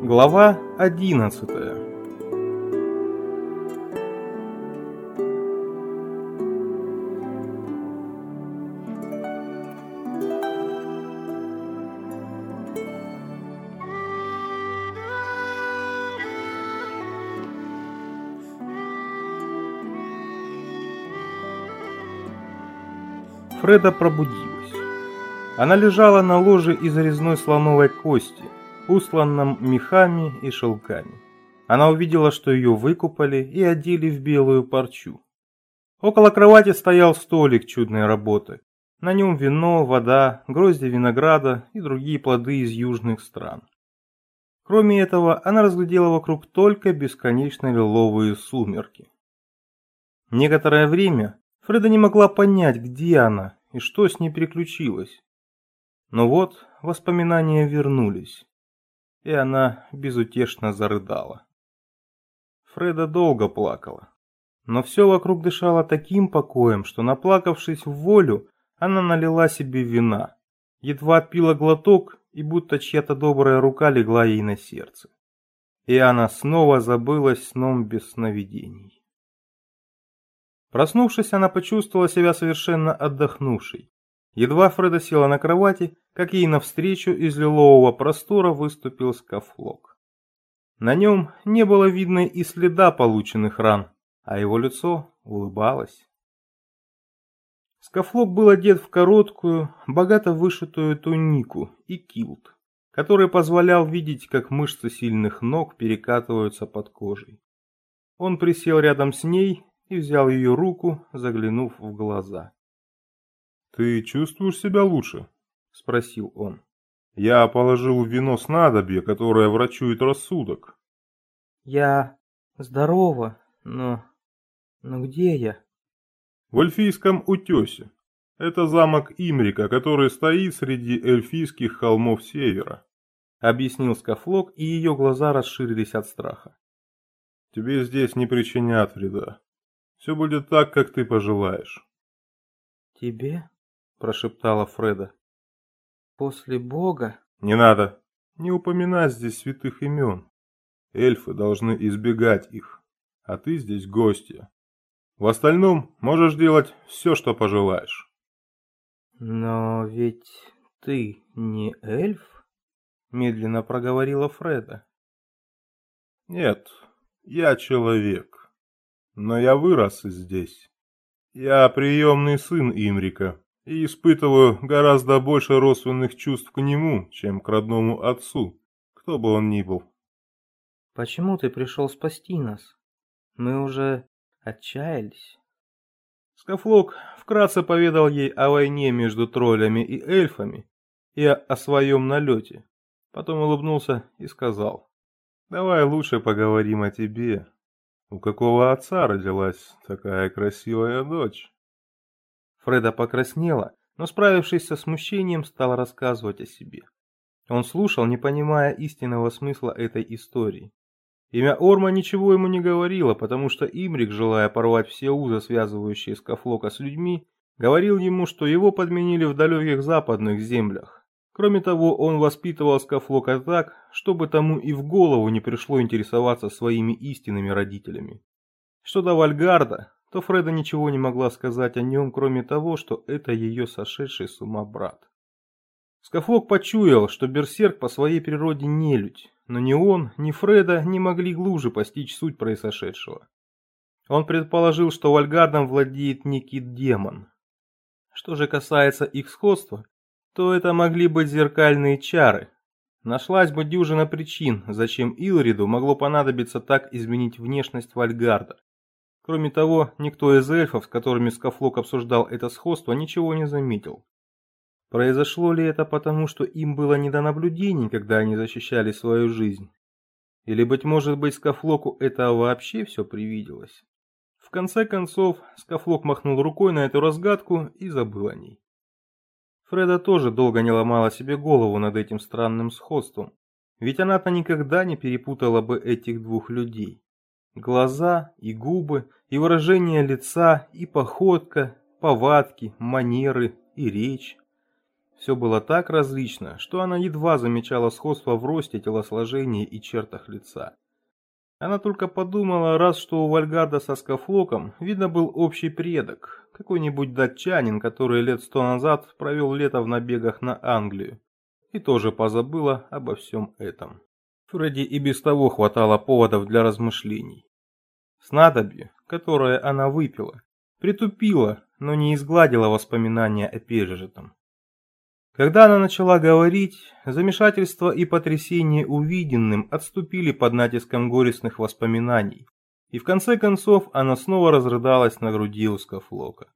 Глава 11 Фреда пробудилась. Она лежала на ложе из резной слоновой кости, устланном мехами и шелками. Она увидела, что ее выкупали и одели в белую парчу. Около кровати стоял столик чудной работы. На нем вино, вода, грозди винограда и другие плоды из южных стран. Кроме этого, она разглядела вокруг только бесконечно лиловые сумерки. Некоторое время Фреда не могла понять, где она и что с ней приключилось. Но вот воспоминания вернулись, и она безутешно зарыдала. Фреда долго плакала, но все вокруг дышало таким покоем, что, наплакавшись в волю, она налила себе вина, едва отпила глоток, и будто чья-то добрая рука легла ей на сердце. И она снова забылась сном без сновидений. Проснувшись, она почувствовала себя совершенно отдохнувшей. Едва Фреда села на кровати, как ей навстречу из лилового простора выступил скафлок. На нем не было видно и следа полученных ран, а его лицо улыбалось. Скафлок был одет в короткую, богато вышитую тунику и килт, который позволял видеть, как мышцы сильных ног перекатываются под кожей. Он присел рядом с ней и взял ее руку, заглянув в глаза. «Ты чувствуешь себя лучше?» – спросил он. «Я положил в вино снадобье, которое врачует рассудок». «Я здорова, но... но где я?» «В эльфийском утесе. Это замок Имрика, который стоит среди эльфийских холмов севера», – объяснил Скафлок, и ее глаза расширились от страха. «Тебе здесь не причинят вреда. Все будет так, как ты пожелаешь. Тебе? Прошептала Фреда. После Бога? Не надо. Не упоминай здесь святых имен. Эльфы должны избегать их. А ты здесь гостья. В остальном можешь делать все, что пожелаешь. Но ведь ты не эльф? Медленно проговорила Фреда. Нет, я человек. Но я вырос здесь. Я приемный сын Имрика и испытываю гораздо больше родственных чувств к нему, чем к родному отцу, кто бы он ни был. Почему ты пришел спасти нас? Мы уже отчаялись. Скафлок вкратце поведал ей о войне между троллями и эльфами и о своем налете. Потом улыбнулся и сказал, «Давай лучше поговорим о тебе, у какого отца родилась такая красивая дочь? Фреда покраснела, но справившись со смущением, стала рассказывать о себе. Он слушал, не понимая истинного смысла этой истории. Имя Орма ничего ему не говорило, потому что Имрик, желая порвать все узы, связывающие Скафлока с людьми, говорил ему, что его подменили в далеких западных землях, Кроме того, он воспитывал Скафлока так, чтобы тому и в голову не пришло интересоваться своими истинными родителями. Что до Вальгарда, то Фреда ничего не могла сказать о нем, кроме того, что это ее сошедший с ума брат. Скафлок почуял, что Берсерк по своей природе нелюдь, но ни он, ни Фреда не могли глубже постичь суть произошедшего. Он предположил, что Вальгардом владеет некий демон. Что же касается их сходства, то это могли быть зеркальные чары. Нашлась бы дюжина причин, зачем Илриду могло понадобиться так изменить внешность Вальгарда. Кроме того, никто из эльфов, с которыми Скафлок обсуждал это сходство, ничего не заметил. Произошло ли это потому, что им было не до наблюдений, когда они защищали свою жизнь? Или, быть может быть, Скафлоку это вообще все привиделось? В конце концов, Скафлок махнул рукой на эту разгадку и забыл о ней. Фреда тоже долго не ломала себе голову над этим странным сходством, ведь она-то никогда не перепутала бы этих двух людей. Глаза и губы, и выражение лица, и походка, повадки, манеры и речь. Все было так различно, что она едва замечала сходство в росте, телосложении и чертах лица. Она только подумала, раз что у Вальгарда со Скафлоком, видно, был общий предок, какой-нибудь датчанин, который лет сто назад провел лето в набегах на Англию, и тоже позабыла обо всем этом. Фредди и без того хватало поводов для размышлений. Снадобье, которое она выпила, притупило, но не изгладило воспоминания о пережитом. Когда она начала говорить, замешательство и потрясение увиденным отступили под натиском горестных воспоминаний, и в конце концов она снова разрыдалась на груди у Скафлока.